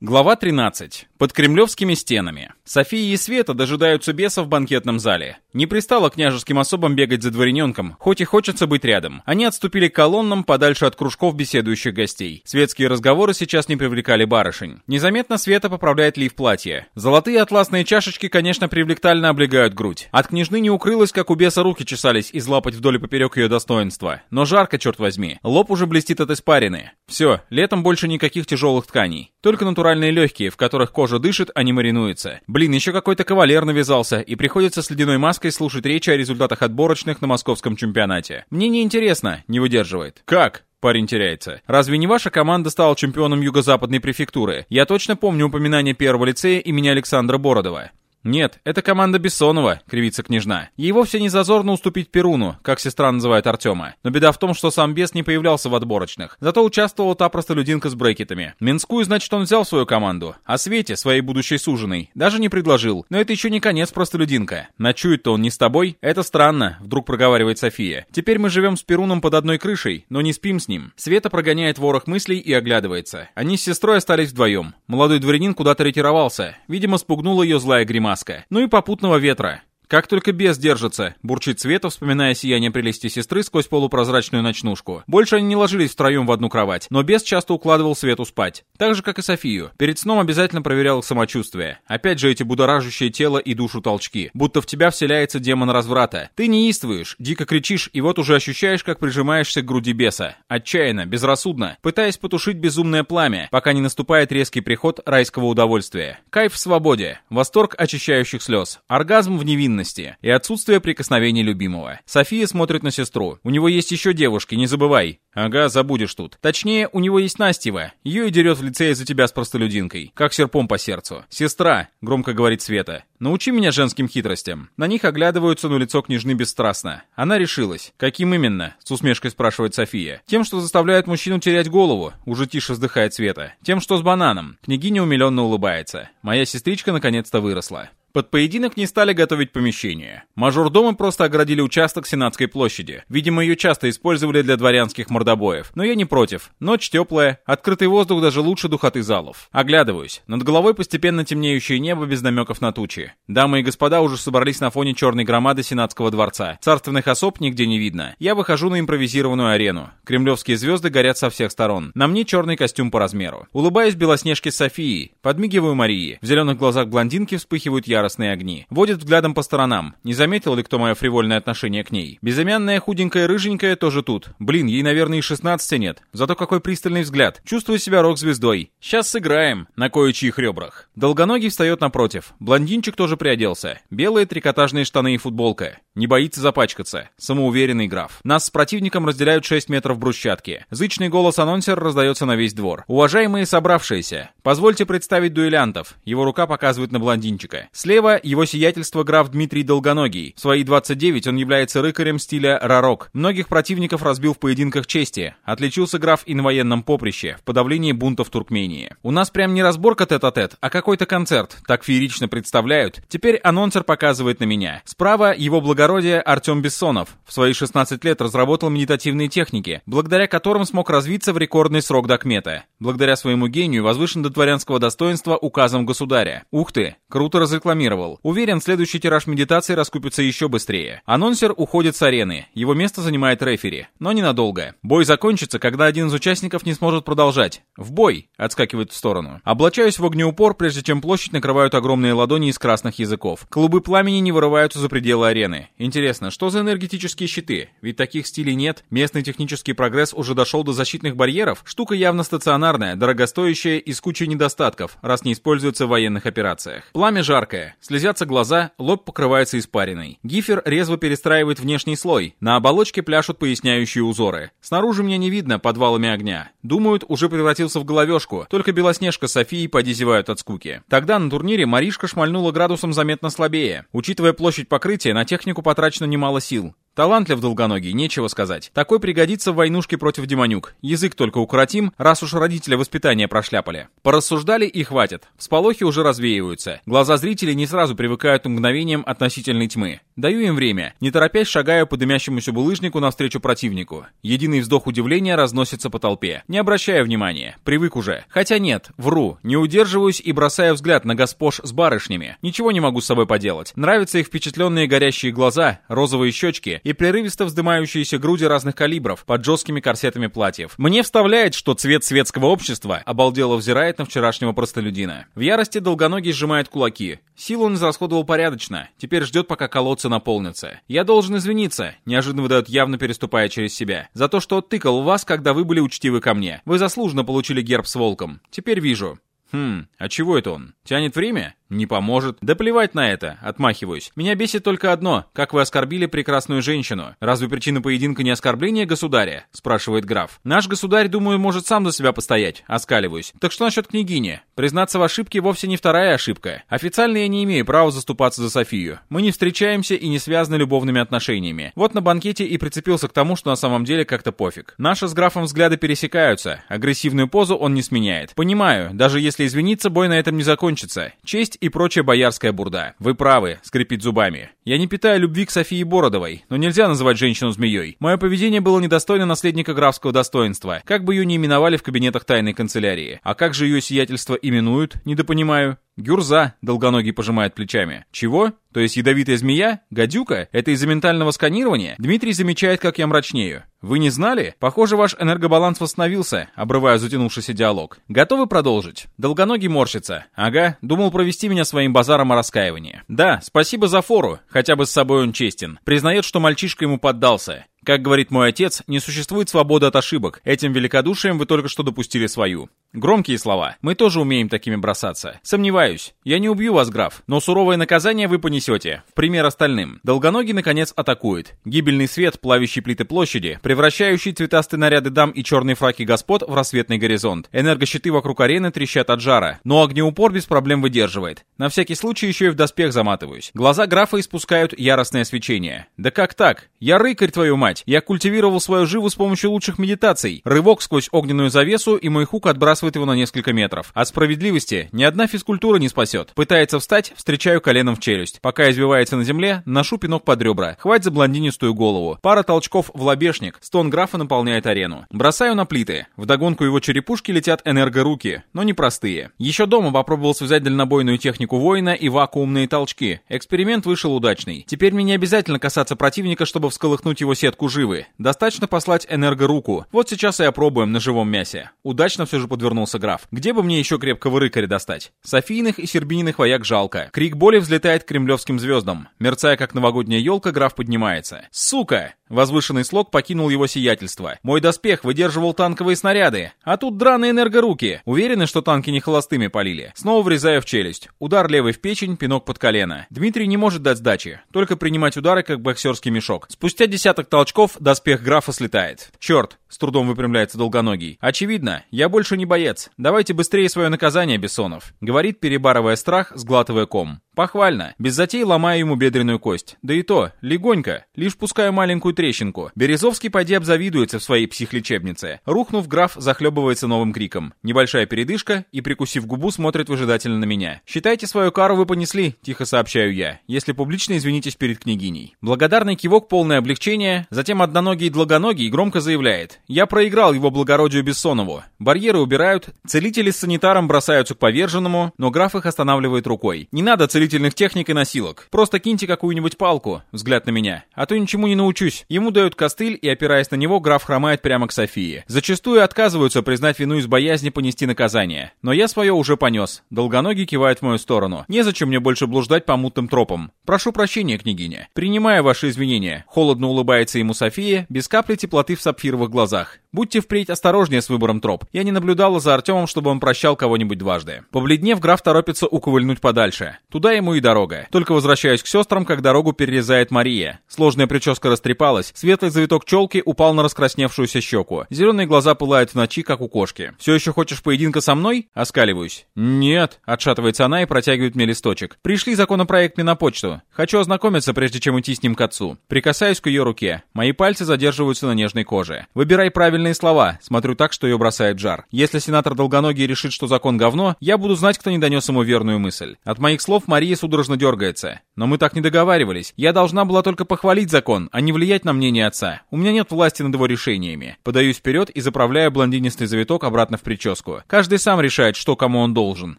Глава 13. Под кремлевскими стенами. София и Света дожидаются беса в банкетном зале. Не пристало княжеским особам бегать за дворяненком, хоть и хочется быть рядом. Они отступили к колоннам подальше от кружков беседующих гостей. Светские разговоры сейчас не привлекали барышень. Незаметно Света поправляет лиф платья. Золотые атласные чашечки, конечно, привлектально облегают грудь. От княжны не укрылось, как у беса руки чесались излапать вдоль и поперек ее достоинства. Но жарко, черт возьми. Лоб уже блестит от испарины. Все, летом больше никаких тяжелых тканей. Только натуральные легкие, в которых кожа дышит, а не маринуется. Блин, еще какой-то кавалер навязался, и приходится с ледяной маской слушать речи о результатах отборочных на московском чемпионате. Мне не интересно, не выдерживает. Как? Парень теряется. Разве не ваша команда стала чемпионом юго-западной префектуры? Я точно помню упоминание первого лицея имени Александра Бородова. «Нет, это команда Бессонова», — кривится княжна. Ей вовсе не зазорно уступить Перуну, как сестра называет Артема. Но беда в том, что сам бес не появлялся в отборочных. Зато участвовала та простолюдинка с брекетами. Минскую, значит, он взял свою команду. А Свете, своей будущей суженой, даже не предложил. Но это еще не конец простолюдинка. Ночует-то он не с тобой? Это странно, вдруг проговаривает София. Теперь мы живем с Перуном под одной крышей, но не спим с ним. Света прогоняет ворох мыслей и оглядывается. Они с сестрой остались вдвоем. Молодой дворянин куда-то ретировался. Видимо, спугнула ее злая грима маска. Ну и попутного ветра. Как только бес держится, бурчит Света, вспоминая сияние прелести сестры сквозь полупрозрачную ночнушку. Больше они не ложились втроем в одну кровать, но бес часто укладывал Свету спать. Так же, как и Софию. Перед сном обязательно проверял их самочувствие. Опять же эти будоражащие тело и душу толчки. Будто в тебя вселяется демон разврата. Ты неистываешь, дико кричишь, и вот уже ощущаешь, как прижимаешься к груди беса. Отчаянно, безрассудно, пытаясь потушить безумное пламя, пока не наступает резкий приход райского удовольствия. Кайф в свободе, восторг очищающих слез, оргазм в невинности невинности и отсутствие прикосновений любимого. София смотрит на сестру. У него есть еще девушки, не забывай. Ага, забудешь тут. Точнее, у него есть Настева. Ее и дерет в лице из-за тебя с простолюдинкой. Как серпом по сердцу. Сестра, громко говорит Света. Научи меня женским хитростям. На них оглядываются, но лицо княжны бесстрастно. Она решилась. Каким именно? С усмешкой спрашивает София. Тем, что заставляет мужчину терять голову. Уже тише вздыхает Света. Тем, что с бананом. Княгиня умиленно улыбается. Моя сестричка наконец-то выросла. Под поединок не стали готовить помещение. Мажордомы просто оградили участок Сенатской площади. Видимо, ее часто использовали для дворянских мордобоев. Но я не против. Ночь теплая, открытый воздух даже лучше духоты залов. Оглядываюсь. Над головой постепенно темнеющее небо без намеков на тучи. Дамы и господа уже собрались на фоне черной громады Сенатского дворца. Царственных особ нигде не видно. Я выхожу на импровизированную арену. Кремлевские звезды горят со всех сторон. На мне черный костюм по размеру. Улыбаюсь Белоснежке Софии. Подмигиваю Марии. В зеленых глазах блондинки вспыхивают яркие яростные огни. Водит взглядом по сторонам. Не заметил ли кто мое фривольное отношение к ней? Безымянная, худенькая, рыженькая тоже тут. Блин, ей, наверное, и 16 нет. Зато какой пристальный взгляд. Чувствую себя рок-звездой. Сейчас сыграем. На кое-чьих ребрах. Долгоногий встает напротив. Блондинчик тоже приоделся. Белые трикотажные штаны и футболка. Не боится запачкаться. Самоуверенный граф. Нас с противником разделяют 6 метров брусчатки. Зычный голос анонсер раздается на весь двор. Уважаемые собравшиеся, позвольте представить дуэлянтов. Его рука показывает на блондинчика. Слева его сиятельство граф Дмитрий Долгоногий. В свои 29 он является рыкарем стиля рарок. Многих противников разбил в поединках чести. Отличился граф и на военном поприще, в подавлении бунтов Туркмении. У нас прям не разборка тет-а-тет, -а, -тет, а какой-то концерт. Так феерично представляют. Теперь анонсер показывает на меня. Справа его благородие Артем Бессонов. В свои 16 лет разработал медитативные техники, благодаря которым смог развиться в рекордный срок докмета. Благодаря своему гению возвышен до дворянского достоинства указом государя. Ух ты, круто разрекламировал рекламировал. Уверен, следующий тираж медитации раскупится еще быстрее. Анонсер уходит с арены. Его место занимает рефери. Но ненадолго. Бой закончится, когда один из участников не сможет продолжать. В бой! Отскакивает в сторону. Облачаюсь в огнеупор, прежде чем площадь накрывают огромные ладони из красных языков. Клубы пламени не вырываются за пределы арены. Интересно, что за энергетические щиты? Ведь таких стилей нет. Местный технический прогресс уже дошел до защитных барьеров. Штука явно стационарная, дорогостоящая и с кучей недостатков, раз не используется в военных операциях. Пламя жаркое, Слезятся глаза, лоб покрывается испариной. Гифер резво перестраивает внешний слой. На оболочке пляшут поясняющие узоры. Снаружи мне не видно подвалами огня. Думают, уже превратился в головешку, только Белоснежка с Софией подизевают от скуки. Тогда на турнире Маришка шмальнула градусом заметно слабее. Учитывая площадь покрытия, на технику потрачено немало сил. Талантлив долгоногий, нечего сказать. Такой пригодится в войнушке против демонюк. Язык только укоротим, раз уж родители воспитания прошляпали. Порассуждали и хватит. Всполохи уже развеиваются. Глаза зрителей не сразу привыкают к мгновениям относительной тьмы. Даю им время, не торопясь шагаю по дымящемуся булыжнику навстречу противнику. Единый вздох удивления разносится по толпе. Не обращая внимания, привык уже. Хотя нет, вру, не удерживаюсь и бросаю взгляд на госпож с барышнями. Ничего не могу с собой поделать. Нравятся их впечатленные горящие глаза, розовые щечки и прерывисто вздымающиеся груди разных калибров под жесткими корсетами платьев. Мне вставляет, что цвет светского общества обалдело взирает на вчерашнего простолюдина. В ярости долгоногий сжимает кулаки. Силу он израсходовал порядочно, теперь ждет, пока колодцы наполнятся. Я должен извиниться, неожиданно выдает явно переступая через себя, за то, что тыкал вас, когда вы были учтивы ко мне. Вы заслуженно получили герб с волком. Теперь вижу. Хм, а чего это он? Тянет время? Не поможет. Да плевать на это, отмахиваюсь. Меня бесит только одно, как вы оскорбили прекрасную женщину. Разве причина поединка не оскорбление государя? Спрашивает граф. Наш государь, думаю, может сам за себя постоять. Оскаливаюсь. Так что насчет княгини? Признаться в ошибке вовсе не вторая ошибка. Официально я не имею права заступаться за Софию. Мы не встречаемся и не связаны любовными отношениями. Вот на банкете и прицепился к тому, что на самом деле как-то пофиг. Наши с графом взгляды пересекаются. Агрессивную позу он не сменяет. Понимаю, даже если извиниться, бой на этом не закончится. Честь и прочая боярская бурда. Вы правы, скрипит зубами. Я не питаю любви к Софии Бородовой, но нельзя называть женщину змеей. Мое поведение было недостойно наследника графского достоинства, как бы ее ни именовали в кабинетах тайной канцелярии. А как же ее сиятельство именуют, недопонимаю? Гюрза, долгоногий пожимает плечами. Чего? То есть ядовитая змея? Гадюка? Это из-за ментального сканирования? Дмитрий замечает, как я мрачнею. Вы не знали? Похоже, ваш энергобаланс восстановился, обрывая затянувшийся диалог. Готовы продолжить? Долгоногий морщится. Ага, думал провести меня своим базаром о раскаивании. Да, спасибо за фору, хотя бы с собой он честен. Признает, что мальчишка ему поддался. Как говорит мой отец, не существует свободы от ошибок. Этим великодушием вы только что допустили свою. Громкие слова. Мы тоже умеем такими бросаться. Сомневаюсь. Я не убью вас, граф, но суровое наказание вы понесете. В пример остальным. Долгоногий, наконец, атакует. Гибельный свет, плавящий плиты площади, превращающий цветастые наряды дам и черные фраки господ в рассветный горизонт. Энергощиты вокруг арены трещат от жара, но огнеупор без проблем выдерживает. На всякий случай еще и в доспех заматываюсь. Глаза графа испускают яростное свечение. Да как так? Я рыкарь, твою мать. Я культивировал свою живу с помощью лучших медитаций. Рывок сквозь огненную завесу, и мой хук отбрасывает отбрасывает его на несколько метров. От справедливости ни одна физкультура не спасет. Пытается встать, встречаю коленом в челюсть. Пока избивается на земле, ношу пинок под ребра. Хватит за блондинистую голову. Пара толчков в лобешник. Стон графа наполняет арену. Бросаю на плиты. Вдогонку его черепушки летят энергоруки, но не простые. Еще дома попробовал связать дальнобойную технику воина и вакуумные толчки. Эксперимент вышел удачный. Теперь мне не обязательно касаться противника, чтобы всколыхнуть его сетку живы. Достаточно послать энергоруку. Вот сейчас и опробуем на живом мясе. Удачно все же подвернулся вернулся граф. «Где бы мне еще крепкого рыкаря достать?» Софийных и сербининых вояк жалко. Крик боли взлетает к кремлевским звездам. Мерцая, как новогодняя елка, граф поднимается. «Сука!» Возвышенный слог покинул его сиятельство. Мой доспех выдерживал танковые снаряды, а тут драные энергоруки. Уверены, что танки не холостыми полили. Снова врезаю в челюсть. Удар левой в печень, пинок под колено. Дмитрий не может дать сдачи, только принимать удары, как боксерский мешок. Спустя десяток толчков доспех графа слетает. Черт, с трудом выпрямляется долгоногий. Очевидно, я больше не боец. Давайте быстрее свое наказание, Бессонов. Говорит, перебарывая страх, сглатывая ком. Похвально. Без затей ломаю ему бедренную кость. Да и то, легонько, лишь пускаю маленькую трещинку. Березовский поди обзавидуется в своей психлечебнице. Рухнув, граф захлебывается новым криком. Небольшая передышка и, прикусив губу, смотрит выжидательно на меня. «Считайте, свою кару вы понесли», — тихо сообщаю я, если публично извинитесь перед княгиней. Благодарный кивок, полное облегчение, затем одноногий длогоногий громко заявляет. «Я проиграл его благородию Бессонову. Барьеры убирают, целители с санитаром бросаются к поверженному, но граф их останавливает рукой. Не надо целить целительных техник и носилок. Просто киньте какую-нибудь палку, взгляд на меня, а то ничему не научусь. Ему дают костыль, и опираясь на него, граф хромает прямо к Софии. Зачастую отказываются признать вину из боязни понести наказание. Но я свое уже понес. Долгоногий кивает в мою сторону. Незачем мне больше блуждать по мутным тропам. Прошу прощения, княгиня. Принимая ваши извинения. Холодно улыбается ему София, без капли теплоты в сапфировых глазах. Будьте впредь осторожнее с выбором троп. Я не наблюдала за Артемом, чтобы он прощал кого-нибудь дважды. Побледнев, граф торопится уковыльнуть подальше. Туда ему и дорога. Только возвращаюсь к сестрам, как дорогу перерезает Мария. Сложная прическа растрепалась, светлый завиток челки упал на раскрасневшуюся щеку. Зеленые глаза пылают в ночи, как у кошки. «Все еще хочешь поединка со мной?» Оскаливаюсь. «Нет», — отшатывается она и протягивает мне листочек. «Пришли законопроект мне на почту. Хочу ознакомиться, прежде чем идти с ним к отцу». Прикасаюсь к ее руке. Мои пальцы задерживаются на нежной коже. Выбирай правильные слова. Смотрю так, что ее бросает жар. Если сенатор Долгоногий решит, что закон говно, я буду знать, кто не донес ему верную мысль. От моих слов Мария судорожно дергается. Но мы так не договаривались. Я должна была только похвалить закон, а не влиять на мнение отца. У меня нет власти над его решениями. Подаюсь вперед и заправляю блондинистый завиток обратно в прическу. Каждый сам решает, что кому он должен.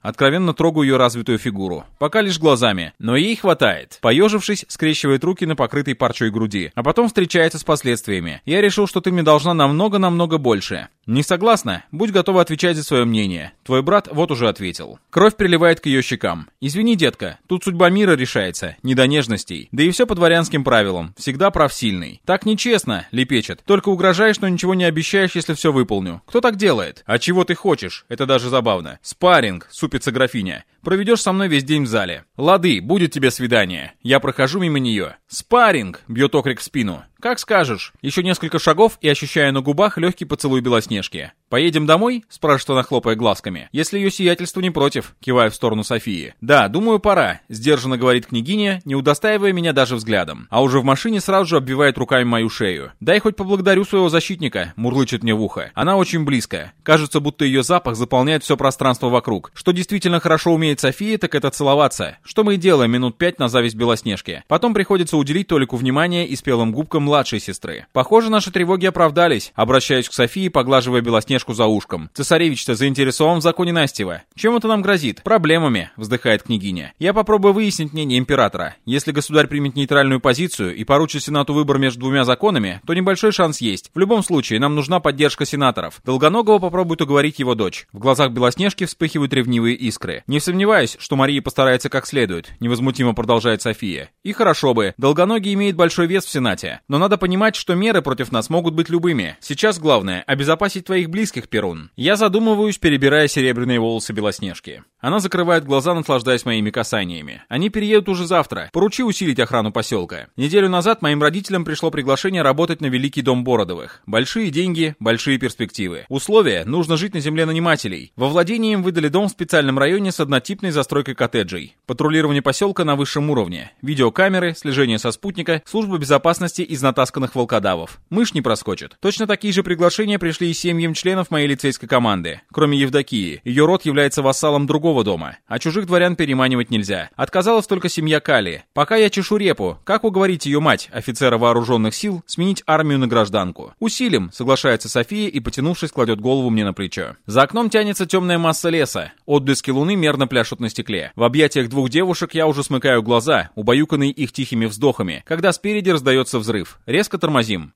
Откровенно трогаю ее развитую фигуру. Пока лишь глазами. Но ей хватает. Поежившись, скрещивает руки на покрытой парчой груди. А потом встречается с последствиями. Я решил, что ты мне должна намного-намного больше. Не согласна? Будь готова отвечать за свое мнение. Твой брат вот уже ответил. Кровь приливает к ее щекам. Извини, детка, тут судьба мира решается, не до нежностей. Да и все по дворянским правилам. Всегда прав сильный. Так нечестно, лепечет. Только угрожаешь, но ничего не обещаешь, если все выполню. Кто так делает? А чего ты хочешь? Это даже забавно. Спарринг, супится графиня. Проведешь со мной весь день в зале. Лады, будет тебе свидание. Я прохожу мимо нее. Спарринг, бьет окрик в спину. «Как скажешь». Еще несколько шагов и ощущаю на губах легкий поцелуй Белоснежки. «Поедем домой?» — спрашивает она, хлопая глазками. «Если ее сиятельство не против», — кивая в сторону Софии. «Да, думаю, пора», — сдержанно говорит княгиня, не удостаивая меня даже взглядом. А уже в машине сразу же обвивает руками мою шею. «Дай хоть поблагодарю своего защитника», — мурлычет мне в ухо. Она очень близко. Кажется, будто ее запах заполняет все пространство вокруг. Что действительно хорошо умеет София, так это целоваться. Что мы и делаем минут пять на зависть Белоснежки. Потом приходится уделить Толику внимание и спелым губкам младшей сестры. Похоже, наши тревоги оправдались. Обращаюсь к Софии, поглаживая Белоснежку за ушком. Цесаревич-то заинтересован в законе Настева. Чем это нам грозит? Проблемами, вздыхает княгиня. Я попробую выяснить мнение императора. Если государь примет нейтральную позицию и поручит Сенату выбор между двумя законами, то небольшой шанс есть. В любом случае, нам нужна поддержка сенаторов. Долгоногого попробует уговорить его дочь. В глазах Белоснежки вспыхивают ревнивые искры. Не сомневаюсь, что Мария постарается как следует, невозмутимо продолжает София. И хорошо бы. Долгоногий имеет большой вес в Сенате. Но надо понимать, что меры против нас могут быть любыми. Сейчас главное — обезопасить твоих близких, Перун. Я задумываюсь, перебирая серебряные волосы Белоснежки. Она закрывает глаза, наслаждаясь моими касаниями. Они переедут уже завтра. Поручи усилить охрану поселка. Неделю назад моим родителям пришло приглашение работать на Великий дом Бородовых. Большие деньги, большие перспективы. Условия — нужно жить на земле нанимателей. Во владении им выдали дом в специальном районе с однотипной застройкой коттеджей. Патрулирование поселка на высшем уровне. Видеокамеры, слежение со спутника, служба безопасности из натасканных волкодавов. Мышь не проскочит. Точно такие же приглашения пришли и семьям членов моей лицейской команды. Кроме Евдокии. Ее род является вассалом другого дома. А чужих дворян переманивать нельзя. Отказалась только семья Кали. Пока я чешу репу. Как уговорить ее мать, офицера вооруженных сил, сменить армию на гражданку? Усилим, соглашается София и, потянувшись, кладет голову мне на плечо. За окном тянется темная масса леса. Отблески луны мерно пляшут на стекле. В объятиях двух девушек я уже смыкаю глаза, убаюканные их тихими вздохами, когда спереди раздается взрыв. Резко тормозим.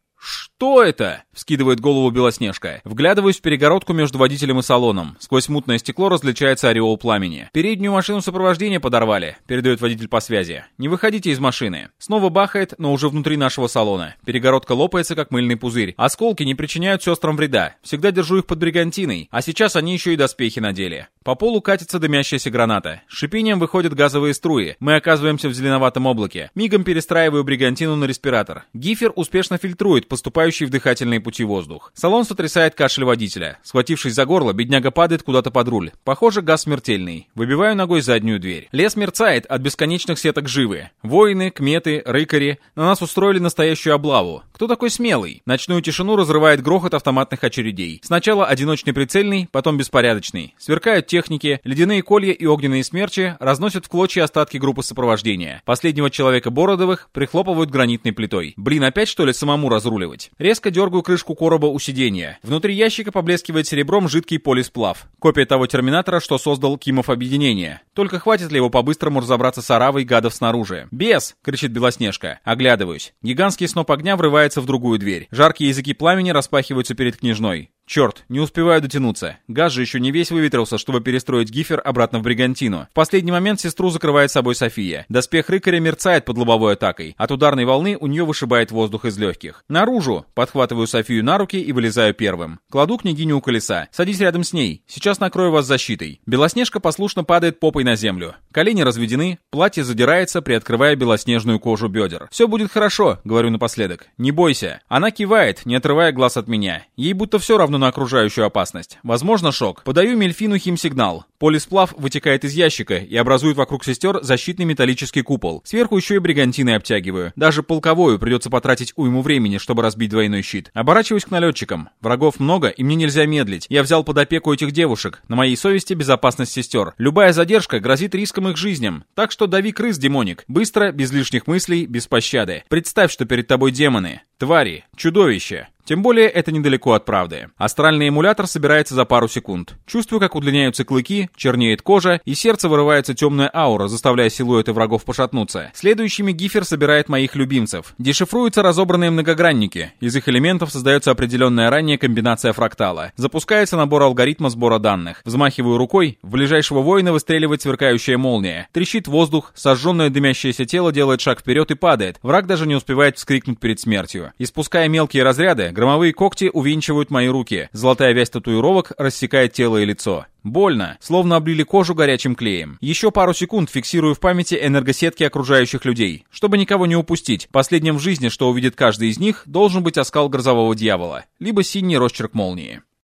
«Что это?» — вскидывает голову Белоснежка. Вглядываюсь в перегородку между водителем и салоном. Сквозь мутное стекло различается ореол пламени. «Переднюю машину сопровождения подорвали», — передает водитель по связи. «Не выходите из машины». Снова бахает, но уже внутри нашего салона. Перегородка лопается, как мыльный пузырь. Осколки не причиняют сестрам вреда. Всегда держу их под бригантиной. А сейчас они еще и доспехи надели. По полу катится дымящаяся граната. Шипением выходят газовые струи. Мы оказываемся в зеленоватом облаке. Мигом перестраиваю бригантину на респиратор. Гифер успешно фильтрует поступающий в дыхательные пути воздух. Салон сотрясает кашель водителя. Схватившись за горло, бедняга падает куда-то под руль. Похоже, газ смертельный. Выбиваю ногой заднюю дверь. Лес мерцает от бесконечных сеток живы. Воины, кметы, рыкари на нас устроили настоящую облаву. Кто такой смелый? Ночную тишину разрывает грохот автоматных очередей. Сначала одиночный прицельный, потом беспорядочный. Сверкают техники, ледяные колья и огненные смерчи разносят в клочья остатки группы сопровождения. Последнего человека Бородовых прихлопывают гранитной плитой. Блин, опять что ли самому разруливать? Резко дергаю крышку короба у сиденья. Внутри ящика поблескивает серебром жидкий полисплав. Копия того терминатора, что создал Кимов объединение. Только хватит ли его по-быстрому разобраться с оравой гадов снаружи? «Бес!» — кричит Белоснежка. Оглядываюсь. Гигантский сноп огня врывается в другую дверь. Жаркие языки пламени распахиваются перед княжной. Черт, не успеваю дотянуться. Газ же еще не весь выветрился, чтобы перестроить гифер обратно в Бригантину. В последний момент сестру закрывает собой София. Доспех рыкаря мерцает под лобовой атакой. От ударной волны у нее вышибает воздух из легких. Наружу! Подхватываю Софию на руки и вылезаю первым. Кладу княгиню у колеса. Садись рядом с ней. Сейчас накрою вас защитой. Белоснежка послушно падает попой на землю. Колени разведены, платье задирается, приоткрывая белоснежную кожу бедер. Все будет хорошо, говорю напоследок. Не бойся. Она кивает, не отрывая глаз от меня. Ей будто все равно на окружающую опасность. Возможно, шок. Подаю Мельфину химсигнал. Полисплав вытекает из ящика и образует вокруг сестер защитный металлический купол. Сверху еще и бригантиной обтягиваю. Даже полковую придется потратить уйму времени, чтобы разбить двойной щит. Оборачиваюсь к налетчикам. Врагов много, и мне нельзя медлить. Я взял под опеку этих девушек. На моей совести безопасность сестер. Любая задержка грозит риском их жизням. Так что дави крыс, демоник. Быстро, без лишних мыслей, без пощады. Представь, что перед тобой демоны. Твари, чудовища. Тем более это недалеко от правды. Астральный эмулятор собирается за пару секунд. Чувствую, как удлиняются клыки, чернеет кожа, и сердце вырывается темная аура, заставляя силуэты врагов пошатнуться. Следующими Гифер собирает моих любимцев. Дешифруются разобранные многогранники. Из их элементов создается определенная ранее комбинация фрактала. Запускается набор алгоритма сбора данных. Взмахиваю рукой, в ближайшего воина выстреливает сверкающая молния. Трещит воздух, сожженное дымящееся тело делает шаг вперед и падает. Враг даже не успевает вскрикнуть перед смертью. Испуская мелкие разряды, Громовые когти увенчивают мои руки. Золотая вязь татуировок рассекает тело и лицо. Больно, словно облили кожу горячим клеем. Еще пару секунд фиксирую в памяти энергосетки окружающих людей. Чтобы никого не упустить, последним в жизни, что увидит каждый из них, должен быть оскал грозового дьявола, либо синий росчерк молнии.